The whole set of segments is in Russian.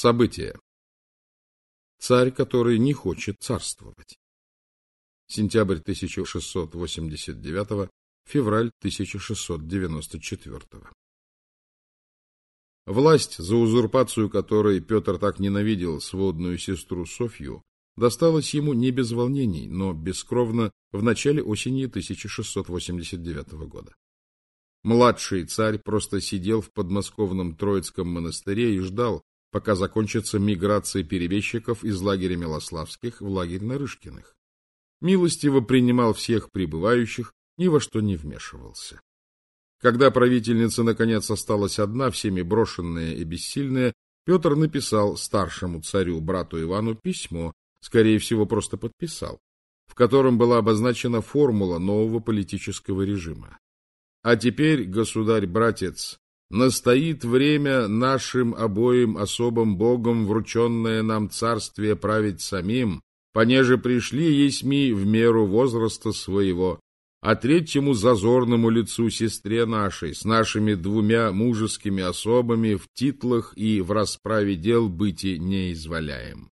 События. Царь, который не хочет царствовать. Сентябрь 1689, февраль 1694. Власть, за узурпацию которой Петр так ненавидел сводную сестру Софью, досталась ему не без волнений, но бескровно в начале осени 1689 года. Младший царь просто сидел в подмосковном Троицком монастыре и ждал, пока закончится миграция перебежчиков из лагеря Милославских в лагерь Нарышкиных. Милостиво принимал всех прибывающих, ни во что не вмешивался. Когда правительница наконец осталась одна, всеми брошенная и бессильная, Петр написал старшему царю, брату Ивану, письмо, скорее всего, просто подписал, в котором была обозначена формула нового политического режима. А теперь, государь-братец, настоит время нашим обоим особым Богом врученное нам царствие править самим, понеже пришли есьми в меру возраста своего, а третьему зазорному лицу сестре нашей с нашими двумя мужескими особами в титлах и в расправе дел быти не изволяем.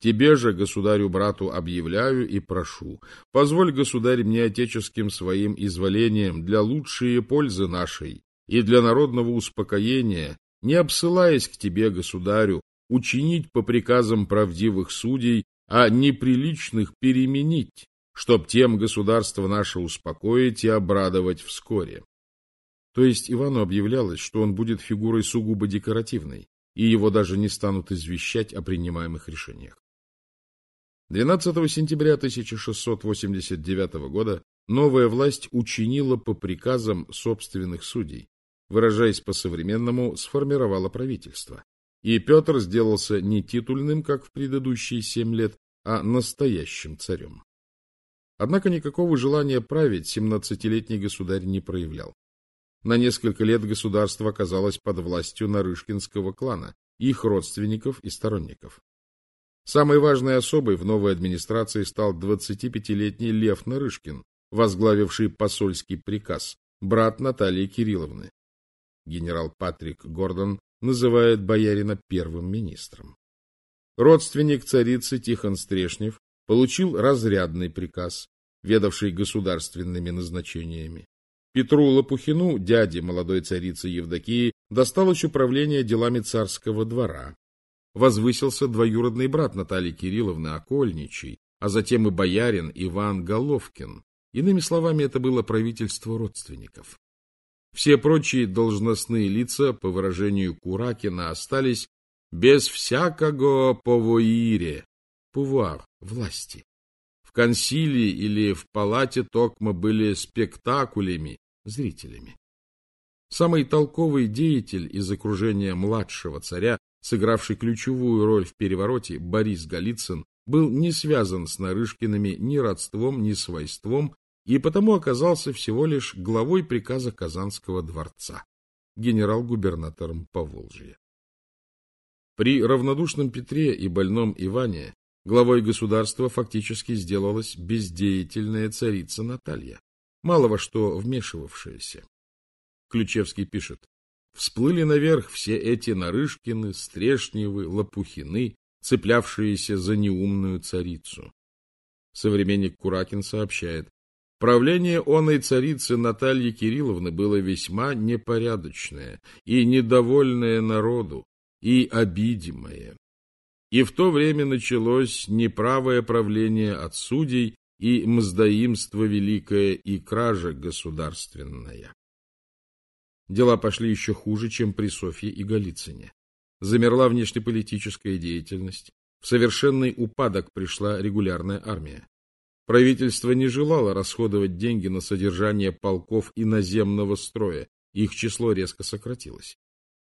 Тебе же, государю-брату, объявляю и прошу, позволь, государь, мне отеческим своим изволением для лучшей пользы нашей и для народного успокоения, не обсылаясь к тебе, государю, учинить по приказам правдивых судей, а неприличных переменить, чтоб тем государство наше успокоить и обрадовать вскоре. То есть Ивану объявлялось, что он будет фигурой сугубо декоративной, и его даже не станут извещать о принимаемых решениях. 12 сентября 1689 года новая власть учинила по приказам собственных судей, выражаясь по-современному, сформировала правительство. И Петр сделался не титульным, как в предыдущие семь лет, а настоящим царем. Однако никакого желания править семнадцатилетний государь не проявлял. На несколько лет государство оказалось под властью Нарышкинского клана, их родственников и сторонников. Самой важной особой в новой администрации стал 25-летний Лев Нарышкин, возглавивший посольский приказ, брат Натальи Кирилловны. Генерал Патрик Гордон называет боярина первым министром. Родственник царицы Тихон Стрешнев получил разрядный приказ, ведавший государственными назначениями. Петру Лопухину, дяде молодой царицы Евдокии, досталось управление делами царского двора. Возвысился двоюродный брат Натальи Кирилловны Окольничий, а затем и боярин Иван Головкин. Иными словами, это было правительство родственников. Все прочие должностные лица, по выражению Куракина, остались без всякого повоире, пувар, власти. В консилии или в палате Токма были спектакулями, зрителями. Самый толковый деятель из окружения младшего царя, сыгравший ключевую роль в перевороте, Борис Голицын, был не связан с Нарышкиными ни родством, ни свойством, и потому оказался всего лишь главой приказа Казанского дворца, генерал-губернатором Поволжья. При равнодушном Петре и больном Иване главой государства фактически сделалась бездеятельная царица Наталья, мало во что вмешивавшаяся. Ключевский пишет, всплыли наверх все эти Нарышкины, Стрешневы, Лопухины, цеплявшиеся за неумную царицу. Современник Куракин сообщает, правление оной царицы Натальи Кирилловны было весьма непорядочное и недовольное народу, и обидимое. И в то время началось неправое правление от судей и мздоимство великое и кража государственная. Дела пошли еще хуже, чем при Софье и Голицыне. Замерла внешнеполитическая деятельность, в совершенный упадок пришла регулярная армия. Правительство не желало расходовать деньги на содержание полков иноземного строя, их число резко сократилось.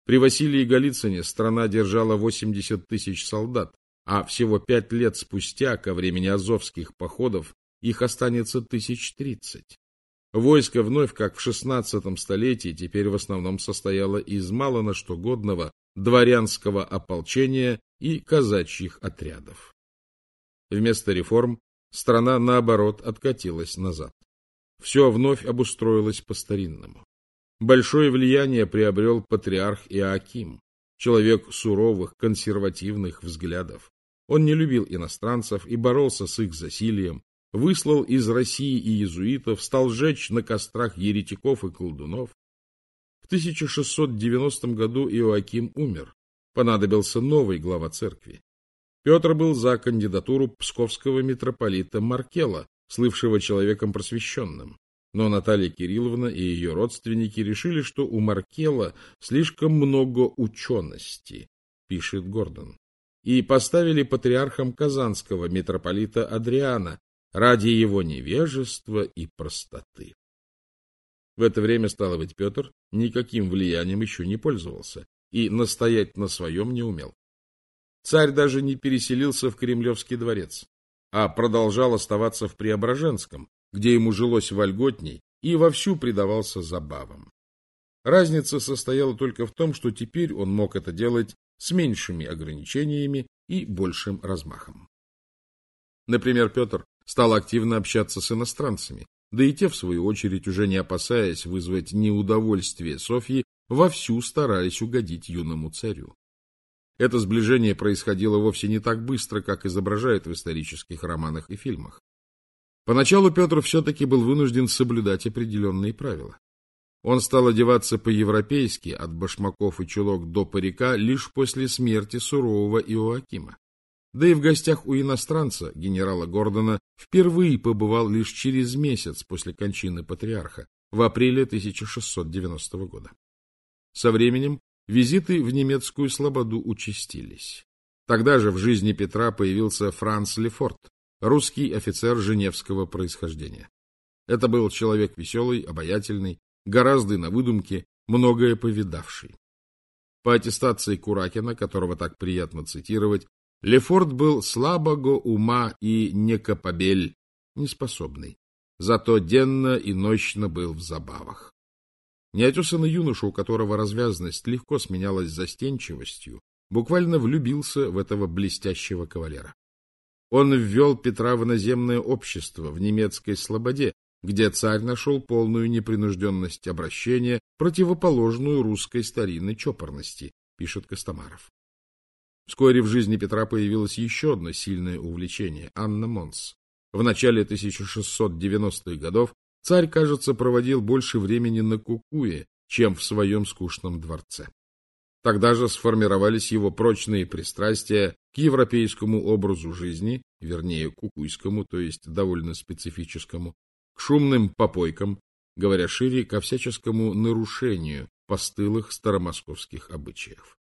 При Василии Голицыне страна держала 80 тысяч солдат, а всего пять лет спустя, ко времени азовских походов, их останется тысяч тридцать. Войско вновь, как в шестнадцатом столетии, теперь в основном состояло из мало на что годного дворянского ополчения и казачьих отрядов. Вместо реформ страна, наоборот, откатилась назад. Все вновь обустроилось по-старинному. Большое влияние приобрел патриарх Иоаким, человек суровых, консервативных взглядов. Он не любил иностранцев и боролся с их засилием, выслал из России и иезуитов, стал жечь на кострах еретиков и колдунов. В 1690 году Иоаким умер, понадобился новый глава церкви. Петр был за кандидатуру псковского митрополита Маркела, слывшего человеком просвещенным. Но Наталья Кирилловна и ее родственники решили, что у Маркела слишком много учености, пишет Гордон, и поставили патриархом казанского митрополита Адриана ради его невежества и простоты. В это время, стало быть, Петр никаким влиянием еще не пользовался и настоять на своем не умел. Царь даже не переселился в Кремлевский дворец, а продолжал оставаться в Преображенском, где ему жилось вольготней, и вовсю предавался забавам. Разница состояла только в том, что теперь он мог это делать с меньшими ограничениями и большим размахом. Например, Петр стал активно общаться с иностранцами, да и те, в свою очередь, уже не опасаясь вызвать неудовольствие Софьи, вовсю старались угодить юному царю. Это сближение происходило вовсе не так быстро, как изображают в исторических романах и фильмах. Поначалу Петр все-таки был вынужден соблюдать определенные правила. Он стал одеваться по-европейски, от башмаков и чулок до парика, лишь после смерти сурового Иоакима. Да и в гостях у иностранца, генерала Гордона, впервые побывал лишь через месяц после кончины патриарха, в апреле 1690 года. Со временем Визиты в немецкую слободу участились. Тогда же в жизни Петра появился Франц Лефорт, русский офицер женевского происхождения. Это был человек веселый, обаятельный, гораздо на выдумке, многое повидавший. По аттестации Куракина, которого так приятно цитировать, Лефорт был слабого ума и некопобель, неспособный, зато денно и ночно был в забавах. Неотесанный юноша, у которого развязность легко сменялась застенчивостью, буквально влюбился в этого блестящего кавалера. Он ввел Петра в иноземное общество в немецкой слободе, где царь нашел полную непринужденность обращения, противоположную русской старинной чопорности, пишет Костомаров. Вскоре в жизни Петра появилось еще одно сильное увлечение – Анна Монс. В начале 1690-х годов Царь, кажется, проводил больше времени на Кукуе, чем в своем скучном дворце. Тогда же сформировались его прочные пристрастия к европейскому образу жизни, вернее, кукуйскому, то есть довольно специфическому, к шумным попойкам, говоря шире, ко всяческому нарушению постылых старомосковских обычаев.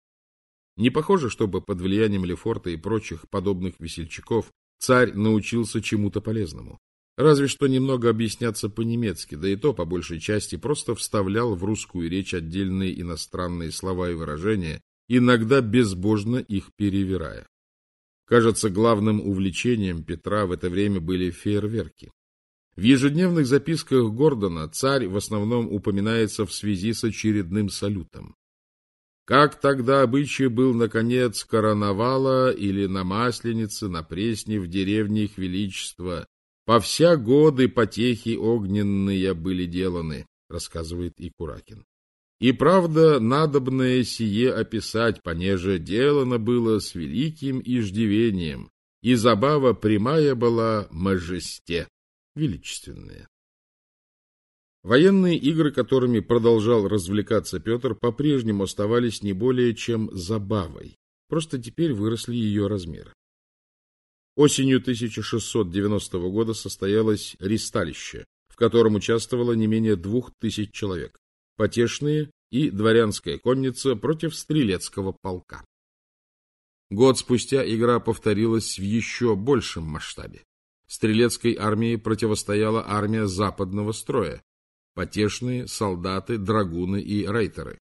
Не похоже, чтобы под влиянием Лефорта и прочих подобных весельчаков царь научился чему-то полезному. Разве что немного объясняться по-немецки, да и то, по большей части, просто вставлял в русскую речь отдельные иностранные слова и выражения, иногда безбожно их перевирая. Кажется, главным увлечением Петра в это время были фейерверки. В ежедневных записках Гордона царь в основном упоминается в связи с очередным салютом. Как тогда обычай был, наконец, короновала или на Масленице, на Пресне в деревне их величества, по вся годы потехи огненные были деланы, рассказывает и Куракин. И правда, надобное сие описать, понеже делано было с великим иждивением, и забава прямая была мажесте, величественная. Военные игры, которыми продолжал развлекаться Петр, по-прежнему оставались не более чем забавой, просто теперь выросли ее размеры. Осенью 1690 года состоялось ристалище, в котором участвовало не менее двух тысяч человек, потешные и дворянская конница против стрелецкого полка. Год спустя игра повторилась в еще большем масштабе. Стрелецкой армии противостояла армия западного строя, потешные, солдаты, драгуны и рейтеры.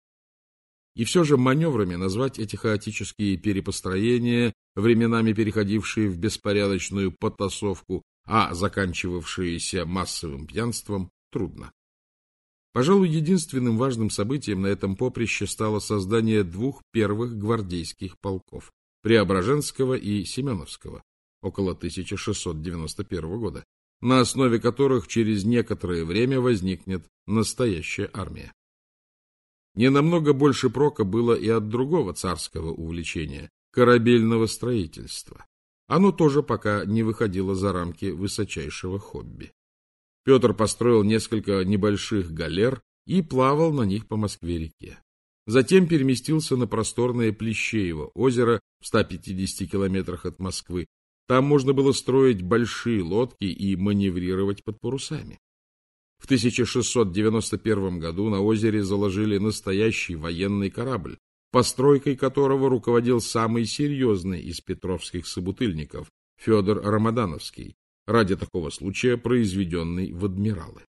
И все же маневрами назвать эти хаотические перепостроения временами переходившие в беспорядочную потасовку, а заканчивавшиеся массовым пьянством, трудно. Пожалуй, единственным важным событием на этом поприще стало создание двух первых гвардейских полков – Преображенского и Семеновского, около 1691 года, на основе которых через некоторое время возникнет настоящая армия. Не намного больше прока было и от другого царского увлечения – корабельного строительства. Оно тоже пока не выходило за рамки высочайшего хобби. Петр построил несколько небольших галер и плавал на них по Москве-реке. Затем переместился на просторное Плещеево озеро в 150 километрах от Москвы. Там можно было строить большие лодки и маневрировать под парусами. В 1691 году на озере заложили настоящий военный корабль, постройкой которого руководил самый серьезный из петровских собутыльников Федор Рамадановский, ради такого случая произведенный в адмиралы.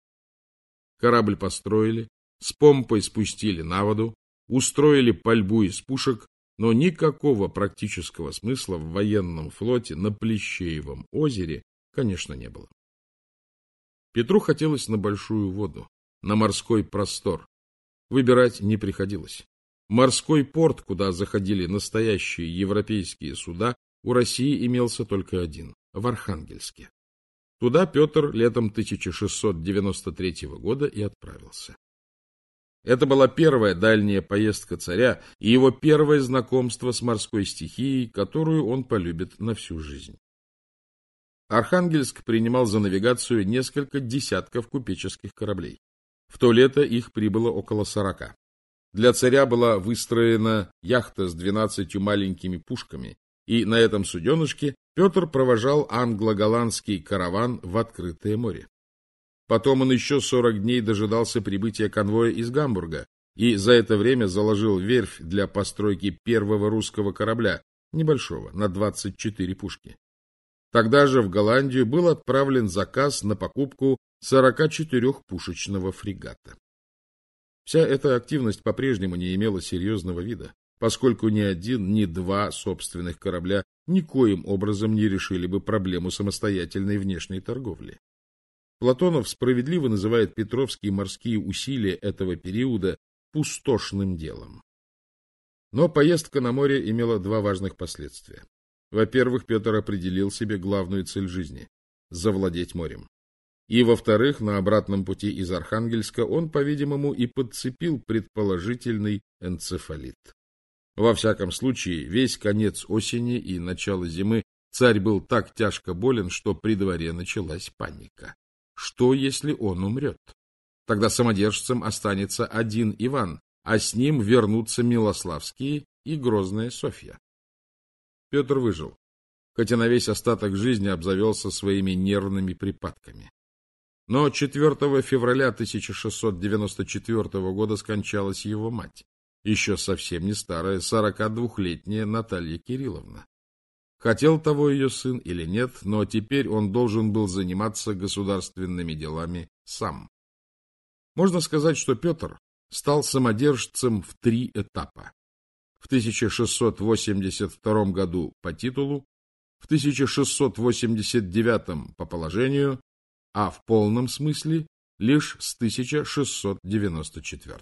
Корабль построили, с помпой спустили на воду, устроили пальбу из пушек, но никакого практического смысла в военном флоте на Плещеевом озере, конечно, не было. Петру хотелось на большую воду, на морской простор. Выбирать не приходилось. Морской порт, куда заходили настоящие европейские суда, у России имелся только один – в Архангельске. Туда Петр летом 1693 года и отправился. Это была первая дальняя поездка царя и его первое знакомство с морской стихией, которую он полюбит на всю жизнь. Архангельск принимал за навигацию несколько десятков купеческих кораблей. В то лето их прибыло около сорока. Для царя была выстроена яхта с двенадцатью маленькими пушками, и на этом суденышке Петр провожал англо-голландский караван в открытое море. Потом он еще 40 дней дожидался прибытия конвоя из Гамбурга и за это время заложил верфь для постройки первого русского корабля, небольшого, на 24 пушки. Тогда же в Голландию был отправлен заказ на покупку 44-пушечного фрегата. Вся эта активность по-прежнему не имела серьезного вида, поскольку ни один, ни два собственных корабля никоим образом не решили бы проблему самостоятельной внешней торговли. Платонов справедливо называет петровские морские усилия этого периода пустошным делом. Но поездка на море имела два важных последствия. Во-первых, Петр определил себе главную цель жизни – завладеть морем. И, во-вторых, на обратном пути из Архангельска он, по-видимому, и подцепил предположительный энцефалит. Во всяком случае, весь конец осени и начало зимы царь был так тяжко болен, что при дворе началась паника. Что, если он умрет? Тогда самодержцем останется один Иван, а с ним вернутся Милославские и Грозная Софья. Петр выжил, хотя на весь остаток жизни обзавелся своими нервными припадками. Но 4 февраля 1694 года скончалась его мать, еще совсем не старая, 42-летняя Наталья Кирилловна. Хотел того ее сын или нет, но теперь он должен был заниматься государственными делами сам. Можно сказать, что Петр стал самодержцем в три этапа. В 1682 году по титулу, в 1689 по положению, а в полном смысле лишь с 1694.